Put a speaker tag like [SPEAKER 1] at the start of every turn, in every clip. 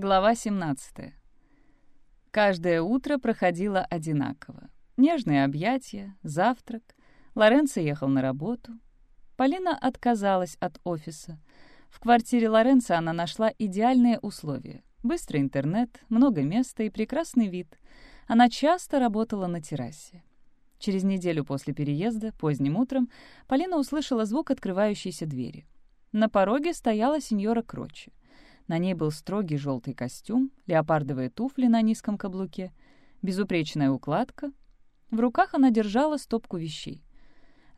[SPEAKER 1] Глава 17. Каждое утро проходило одинаково. Нежные объятия, завтрак. Лоренцо ехал на работу. Полина отказалась от офиса. В квартире Лоренцо она нашла идеальные условия. Быстрый интернет, много места и прекрасный вид. Она часто работала на террасе. Через неделю после переезда, поздним утром, Полина услышала звук открывающейся двери. На пороге стояла сеньора Крочи. На ней был строгий желтый костюм, леопардовые туфли на низком каблуке, безупречная укладка. В руках она держала стопку вещей.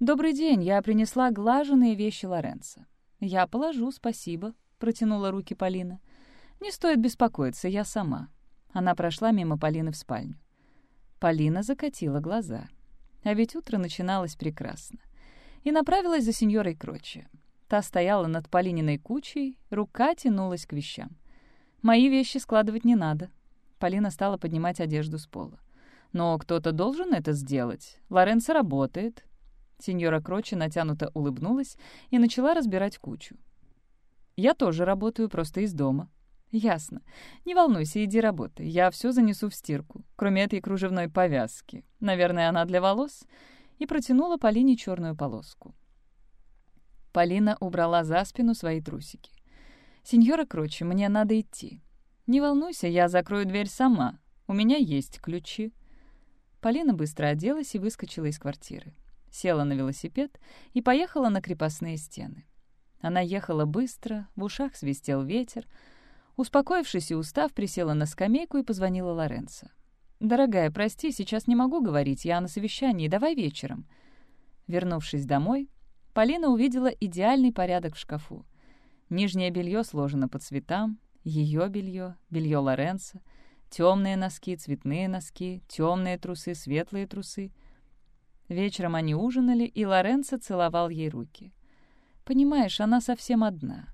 [SPEAKER 1] «Добрый день, я принесла глаженные вещи Лоренца». «Я положу, спасибо», — протянула руки Полина. «Не стоит беспокоиться, я сама». Она прошла мимо Полины в спальню. Полина закатила глаза. А ведь утро начиналось прекрасно. И направилась за сеньорой Крочи. Та стояла над Полининой кучей, рука тянулась к вещам. «Мои вещи складывать не надо». Полина стала поднимать одежду с пола. «Но кто-то должен это сделать. Лоренцо работает». Сеньора Крочи натянуто улыбнулась и начала разбирать кучу. «Я тоже работаю, просто из дома». «Ясно. Не волнуйся, иди работай. Я все занесу в стирку, кроме этой кружевной повязки. Наверное, она для волос». И протянула Полине черную полоску. Полина убрала за спину свои трусики. «Сеньора Крочи, мне надо идти». «Не волнуйся, я закрою дверь сама. У меня есть ключи». Полина быстро оделась и выскочила из квартиры. Села на велосипед и поехала на крепостные стены. Она ехала быстро, в ушах свистел ветер. Успокоившись и устав, присела на скамейку и позвонила Лоренцо. «Дорогая, прости, сейчас не могу говорить, я на совещании, давай вечером». Вернувшись домой, Полина увидела идеальный порядок в шкафу. Нижнее белье сложено по цветам, ее белье, белье Лоренца, темные носки, цветные носки, темные трусы, светлые трусы. Вечером они ужинали, и Лоренцо целовал ей руки. «Понимаешь, она совсем одна.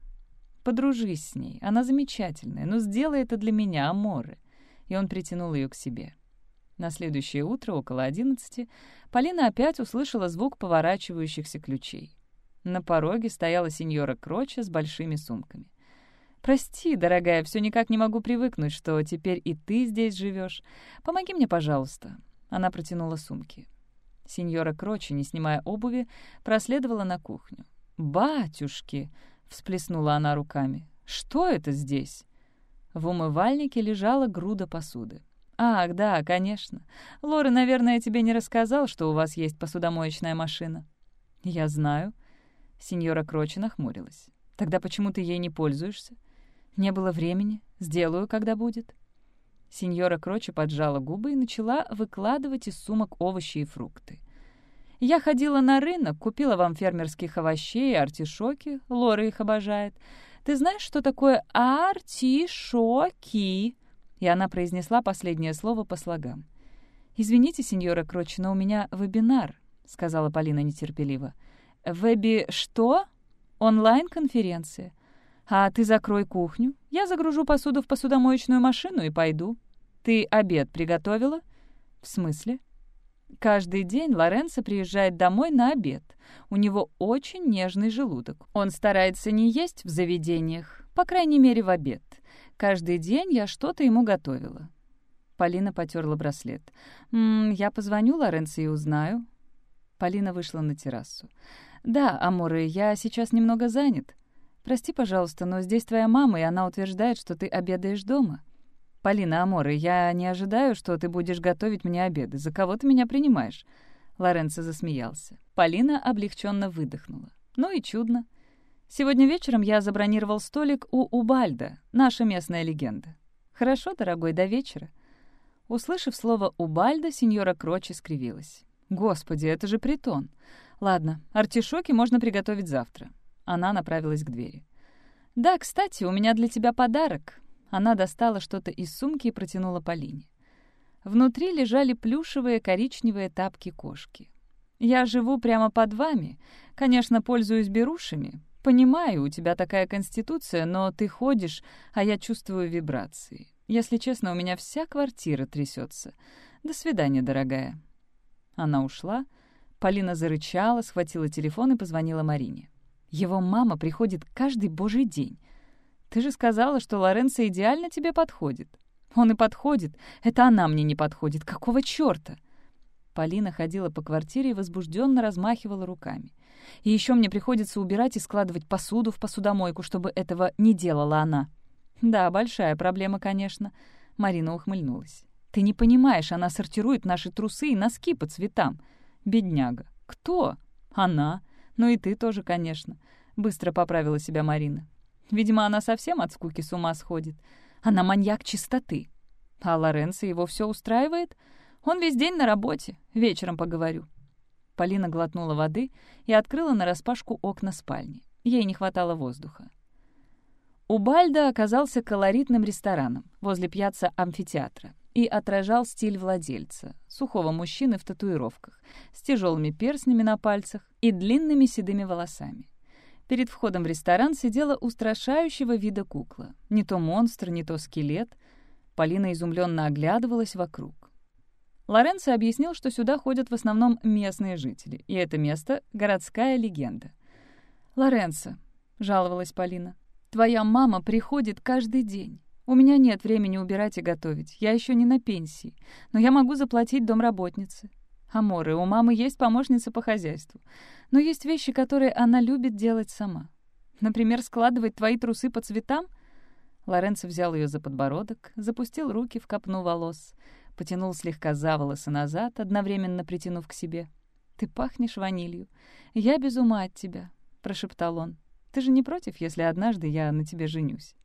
[SPEAKER 1] Подружись с ней, она замечательная, но сделай это для меня, Аморы». И он притянул ее к себе. На следующее утро, около одиннадцати, Полина опять услышала звук поворачивающихся ключей. На пороге стояла сеньора Кроча с большими сумками. «Прости, дорогая, все никак не могу привыкнуть, что теперь и ты здесь живешь. Помоги мне, пожалуйста». Она протянула сумки. Сеньора Крочи, не снимая обуви, проследовала на кухню. «Батюшки!» — всплеснула она руками. «Что это здесь?» В умывальнике лежала груда посуды. «Ах, да, конечно. Лора, наверное, тебе не рассказал, что у вас есть посудомоечная машина». «Я знаю». Сеньора Крочи нахмурилась. «Тогда почему ты ей не пользуешься?» «Не было времени. Сделаю, когда будет». Сеньора Крочи поджала губы и начала выкладывать из сумок овощи и фрукты. «Я ходила на рынок, купила вам фермерских овощей и артишоки. Лора их обожает. Ты знаешь, что такое артишоки?» И она произнесла последнее слово по слогам. «Извините, сеньора Кроч, но у меня вебинар», — сказала Полина нетерпеливо. «Веби что? Онлайн-конференция. А ты закрой кухню, я загружу посуду в посудомоечную машину и пойду. Ты обед приготовила?» «В смысле?» Каждый день Лоренцо приезжает домой на обед. У него очень нежный желудок. Он старается не есть в заведениях, по крайней мере, в обед. Каждый день я что-то ему готовила. Полина потерла браслет. «М -м, «Я позвоню Лоренцо и узнаю». Полина вышла на террасу. «Да, Аморы, я сейчас немного занят. Прости, пожалуйста, но здесь твоя мама, и она утверждает, что ты обедаешь дома». «Полина, Аморы, я не ожидаю, что ты будешь готовить мне обеды. За кого ты меня принимаешь?» Лоренцо засмеялся. Полина облегченно выдохнула. «Ну и чудно. Сегодня вечером я забронировал столик у Убальда, наша местная легенда. Хорошо, дорогой, до вечера». Услышав слово «Убальда», сеньора Крочи скривилась. «Господи, это же притон. Ладно, артишоки можно приготовить завтра». Она направилась к двери. «Да, кстати, у меня для тебя подарок». Она достала что-то из сумки и протянула Полине. Внутри лежали плюшевые коричневые тапки кошки. «Я живу прямо под вами. Конечно, пользуюсь берушами. «Понимаю, у тебя такая конституция, но ты ходишь, а я чувствую вибрации. Если честно, у меня вся квартира трясется. До свидания, дорогая». Она ушла. Полина зарычала, схватила телефон и позвонила Марине. «Его мама приходит каждый божий день». Ты же сказала, что Лоренцо идеально тебе подходит». «Он и подходит. Это она мне не подходит. Какого чёрта?» Полина ходила по квартире и возбужденно размахивала руками. «И еще мне приходится убирать и складывать посуду в посудомойку, чтобы этого не делала она». «Да, большая проблема, конечно», — Марина ухмыльнулась. «Ты не понимаешь, она сортирует наши трусы и носки по цветам. Бедняга. Кто? Она. Ну и ты тоже, конечно», — быстро поправила себя Марина. «Видимо, она совсем от скуки с ума сходит. Она маньяк чистоты. А Лоренцо его все устраивает?» Он весь день на работе. Вечером поговорю». Полина глотнула воды и открыла нараспашку окна спальни. Ей не хватало воздуха. У Бальда оказался колоритным рестораном возле пьяца амфитеатра и отражал стиль владельца, сухого мужчины в татуировках, с тяжелыми перстнями на пальцах и длинными седыми волосами. Перед входом в ресторан сидела устрашающего вида кукла. Не то монстр, не то скелет. Полина изумленно оглядывалась вокруг. Лоренцо объяснил, что сюда ходят в основном местные жители, и это место — городская легенда. «Лоренцо», — жаловалась Полина, — «твоя мама приходит каждый день. У меня нет времени убирать и готовить, я еще не на пенсии, но я могу заплатить домработнице. Аморы, у мамы есть помощница по хозяйству, но есть вещи, которые она любит делать сама. Например, складывать твои трусы по цветам?» Лоренцо взял ее за подбородок, запустил руки в копну волос — потянул слегка за волосы назад, одновременно притянув к себе. «Ты пахнешь ванилью. Я без ума от тебя», — прошептал он. «Ты же не против, если однажды я на тебе женюсь?»